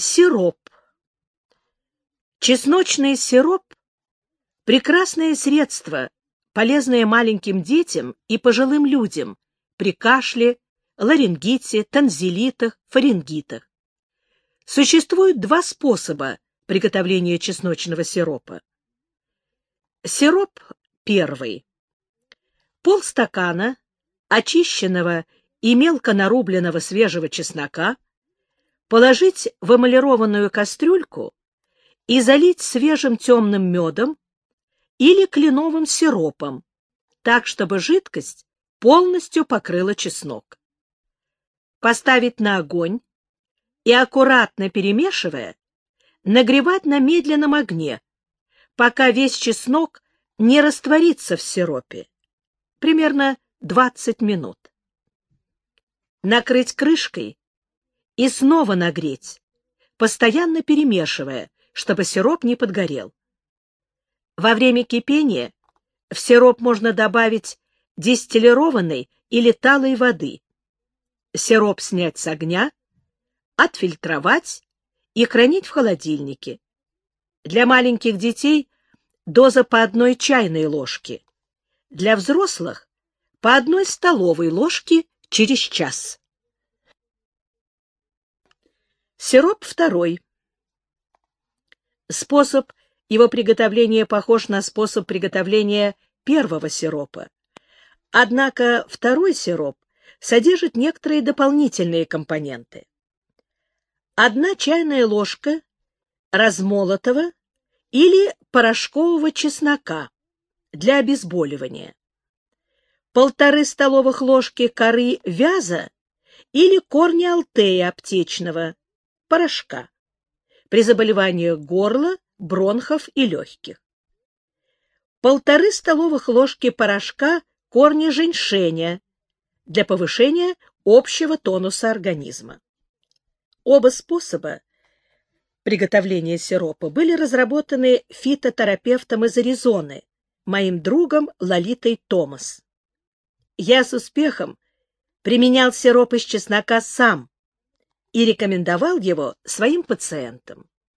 Сироп. Чесночный сироп – прекрасное средство, полезное маленьким детям и пожилым людям при кашле, ларингите, танзелитах, фарингитах. Существует два способа приготовления чесночного сиропа. Сироп первый. Полстакана очищенного и мелко нарубленного свежего чеснока положить в эмалированную кастрюльку и залить свежим темным медом или кленовым сиропом, так, чтобы жидкость полностью покрыла чеснок. Поставить на огонь и, аккуратно перемешивая, нагревать на медленном огне, пока весь чеснок не растворится в сиропе. Примерно 20 минут. Накрыть крышкой и снова нагреть, постоянно перемешивая, чтобы сироп не подгорел. Во время кипения в сироп можно добавить дистиллированной или талой воды. Сироп снять с огня, отфильтровать и хранить в холодильнике. Для маленьких детей доза по одной чайной ложке. Для взрослых по одной столовой ложке через час. Сироп второй. Способ его приготовления похож на способ приготовления первого сиропа. Однако второй сироп содержит некоторые дополнительные компоненты. Одна чайная ложка размолотого или порошкового чеснока для обезболивания, полторы столовых ложки коры вяза или корня алтея аптечного, порошка, при заболеваниях горла, бронхов и легких. Полторы столовых ложки порошка корня женьшеня для повышения общего тонуса организма. Оба способа приготовления сиропа были разработаны фитотерапевтом из Аризоны, моим другом Лолитой Томас. Я с успехом применял сироп из чеснока сам и рекомендовал его своим пациентам.